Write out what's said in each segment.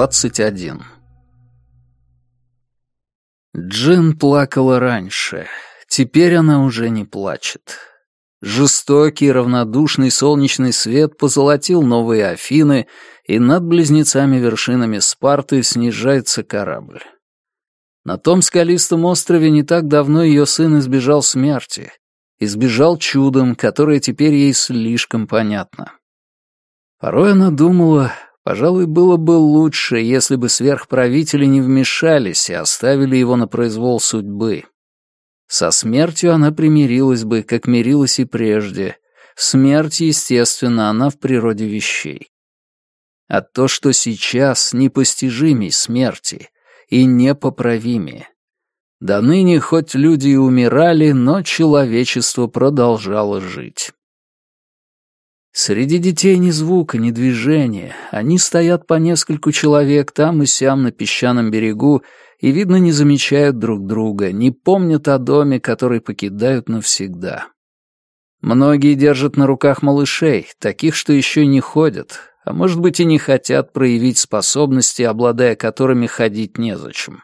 21 Джин плакала раньше. Теперь она уже не плачет. Жестокий, равнодушный солнечный свет позолотил новые Афины, и над близнецами-вершинами Спарты снижается корабль. На том скалистом острове не так давно ее сын избежал смерти. Избежал чудом, которое теперь ей слишком понятно. Порой она думала, пожалуй, было бы лучше, если бы сверхправители не вмешались и оставили его на произвол судьбы. Со смертью она примирилась бы, как мирилась и прежде. Смерть, естественно, она в природе вещей. А то, что сейчас непостижимей смерти — и непоправимее. До ныне хоть люди и умирали, но человечество продолжало жить. Среди детей ни звука, ни движения. Они стоят по нескольку человек там и сям на песчаном берегу и, видно, не замечают друг друга, не помнят о доме, который покидают навсегда. Многие держат на руках малышей, таких, что еще не ходят, а может быть и не хотят проявить способности, обладая которыми ходить незачем.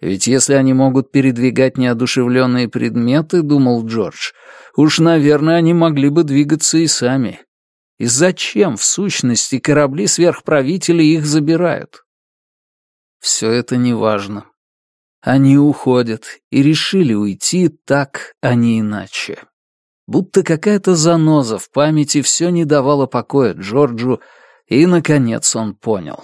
Ведь если они могут передвигать неодушевленные предметы, думал Джордж, уж, наверное, они могли бы двигаться и сами. И зачем, в сущности, корабли сверхправителей их забирают? Все это неважно. Они уходят и решили уйти так, а не иначе. Будто какая-то заноза в памяти все не давала покоя Джорджу, и, наконец, он понял.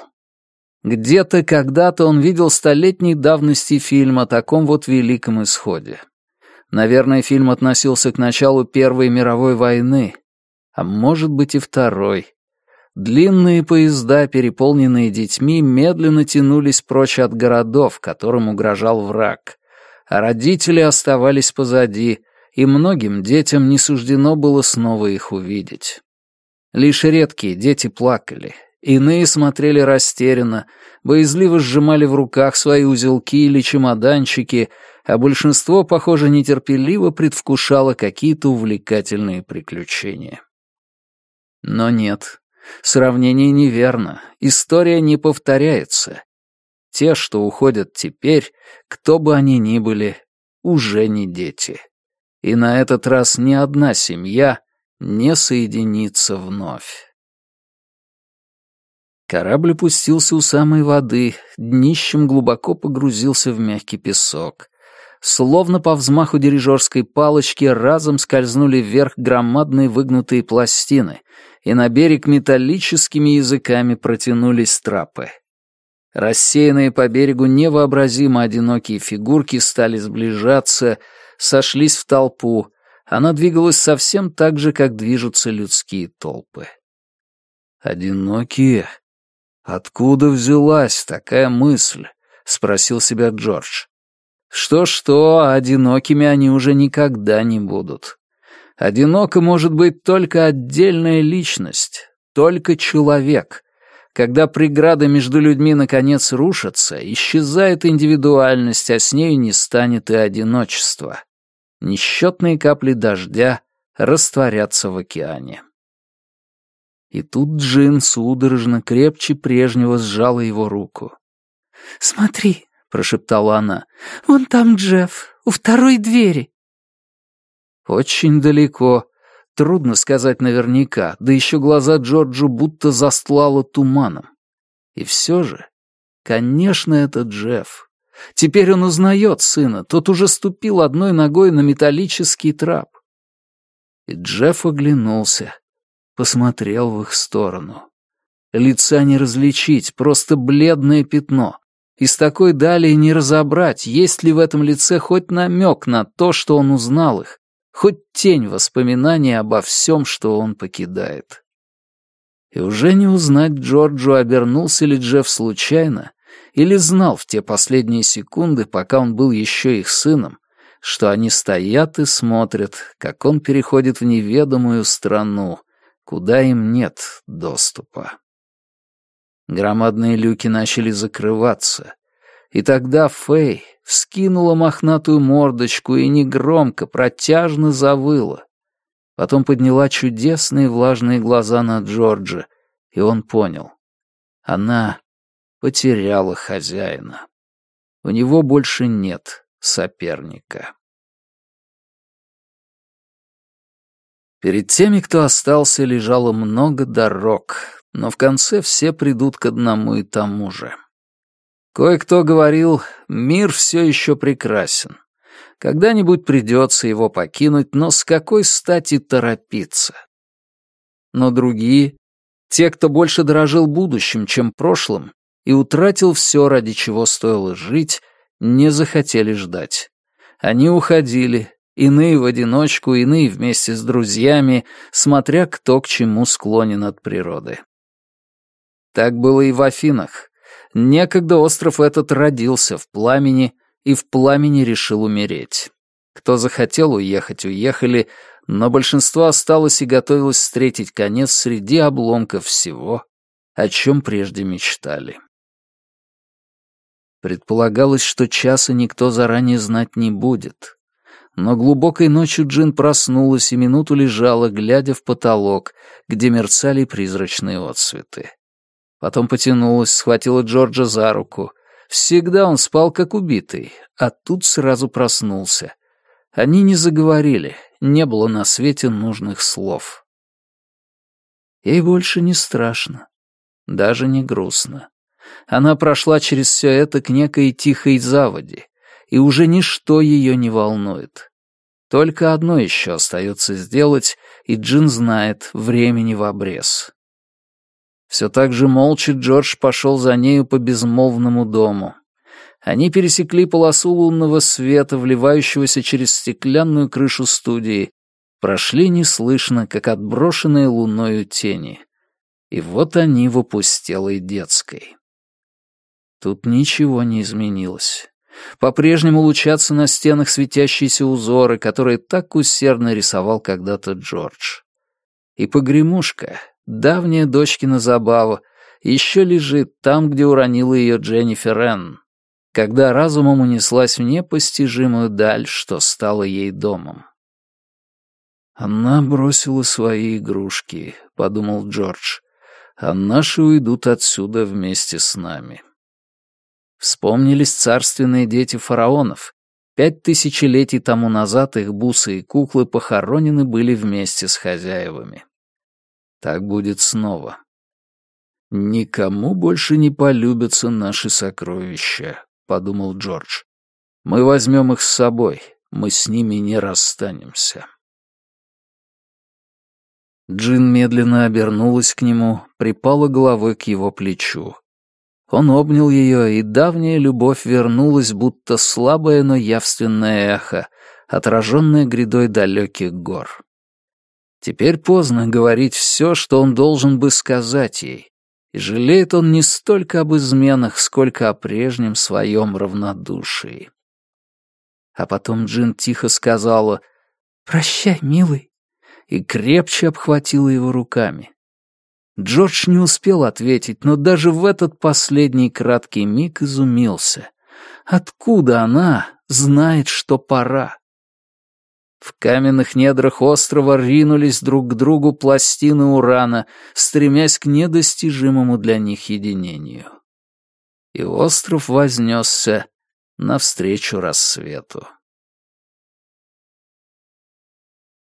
Где-то когда-то он видел столетней давности фильм о таком вот великом исходе. Наверное, фильм относился к началу Первой мировой войны, а может быть и Второй. Длинные поезда, переполненные детьми, медленно тянулись прочь от городов, которым угрожал враг, а родители оставались позади — и многим детям не суждено было снова их увидеть. Лишь редкие дети плакали, иные смотрели растерянно, боязливо сжимали в руках свои узелки или чемоданчики, а большинство, похоже, нетерпеливо предвкушало какие-то увлекательные приключения. Но нет, сравнение неверно, история не повторяется. Те, что уходят теперь, кто бы они ни были, уже не дети и на этот раз ни одна семья не соединится вновь. Корабль опустился у самой воды, днищем глубоко погрузился в мягкий песок. Словно по взмаху дирижерской палочки разом скользнули вверх громадные выгнутые пластины, и на берег металлическими языками протянулись трапы. Рассеянные по берегу невообразимо одинокие фигурки стали сближаться — сошлись в толпу. Она двигалась совсем так же, как движутся людские толпы. «Одинокие? Откуда взялась такая мысль?» — спросил себя Джордж. «Что-что, а одинокими они уже никогда не будут. Одиноко может быть только отдельная личность, только человек. Когда преграды между людьми наконец рушатся, исчезает индивидуальность, а с нею не станет и одиночество несчетные капли дождя растворятся в океане. И тут Джин судорожно крепче прежнего сжала его руку. «Смотри», — прошептала она, — «вон там Джефф, у второй двери». Очень далеко. Трудно сказать наверняка, да еще глаза Джорджу будто застлало туманом. И все же, конечно, это Джефф. Теперь он узнает сына, тот уже ступил одной ногой на металлический трап. И Джефф оглянулся, посмотрел в их сторону. Лица не различить, просто бледное пятно. Из такой дали не разобрать, есть ли в этом лице хоть намек на то, что он узнал их, хоть тень воспоминания обо всем, что он покидает. И уже не узнать Джорджу, обернулся ли Джефф случайно, или знал в те последние секунды, пока он был еще их сыном, что они стоят и смотрят, как он переходит в неведомую страну, куда им нет доступа. Громадные люки начали закрываться, и тогда Фэй вскинула мохнатую мордочку и негромко, протяжно завыла. Потом подняла чудесные влажные глаза на Джорджа, и он понял. Она потеряла хозяина. У него больше нет соперника. Перед теми, кто остался, лежало много дорог, но в конце все придут к одному и тому же. Кое-кто говорил, мир все еще прекрасен. Когда-нибудь придется его покинуть, но с какой стати торопиться? Но другие, те, кто больше дорожил будущим, чем прошлым, и утратил все, ради чего стоило жить, не захотели ждать. Они уходили, иные в одиночку, иные вместе с друзьями, смотря кто к чему склонен от природы. Так было и в Афинах. Некогда остров этот родился в пламени и в пламени решил умереть. Кто захотел уехать, уехали, но большинство осталось и готовилось встретить конец среди обломков всего, о чем прежде мечтали. Предполагалось, что часа никто заранее знать не будет. Но глубокой ночью Джин проснулась и минуту лежала, глядя в потолок, где мерцали призрачные отсветы. Потом потянулась, схватила Джорджа за руку. Всегда он спал как убитый, а тут сразу проснулся. Они не заговорили, не было на свете нужных слов. Ей больше не страшно, даже не грустно. Она прошла через все это к некой тихой заводе, и уже ничто ее не волнует. Только одно еще остается сделать, и Джин знает, времени в обрез. Все так же молча Джордж пошел за нею по безмолвному дому. Они пересекли полосу лунного света, вливающегося через стеклянную крышу студии, прошли неслышно, как отброшенные луною тени. И вот они в опустелой детской. Тут ничего не изменилось. По-прежнему лучатся на стенах светящиеся узоры, которые так усердно рисовал когда-то Джордж. И погремушка, давняя дочкина забава, еще лежит там, где уронила ее Дженнифер Энн, когда разумом унеслась в непостижимую даль, что стало ей домом. «Она бросила свои игрушки», — подумал Джордж, — «а наши уйдут отсюда вместе с нами». Вспомнились царственные дети фараонов. Пять тысячелетий тому назад их бусы и куклы похоронены были вместе с хозяевами. Так будет снова. «Никому больше не полюбятся наши сокровища», — подумал Джордж. «Мы возьмем их с собой, мы с ними не расстанемся». Джин медленно обернулась к нему, припала головой к его плечу. Он обнял ее, и давняя любовь вернулась, будто слабое, но явственное эхо, отраженное грядой далеких гор. Теперь поздно говорить все, что он должен бы сказать ей, и жалеет он не столько об изменах, сколько о прежнем своем равнодушии. А потом Джин тихо сказала «Прощай, милый», и крепче обхватила его руками. Джордж не успел ответить, но даже в этот последний краткий миг изумился. Откуда она знает, что пора? В каменных недрах острова ринулись друг к другу пластины урана, стремясь к недостижимому для них единению. И остров вознесся навстречу рассвету.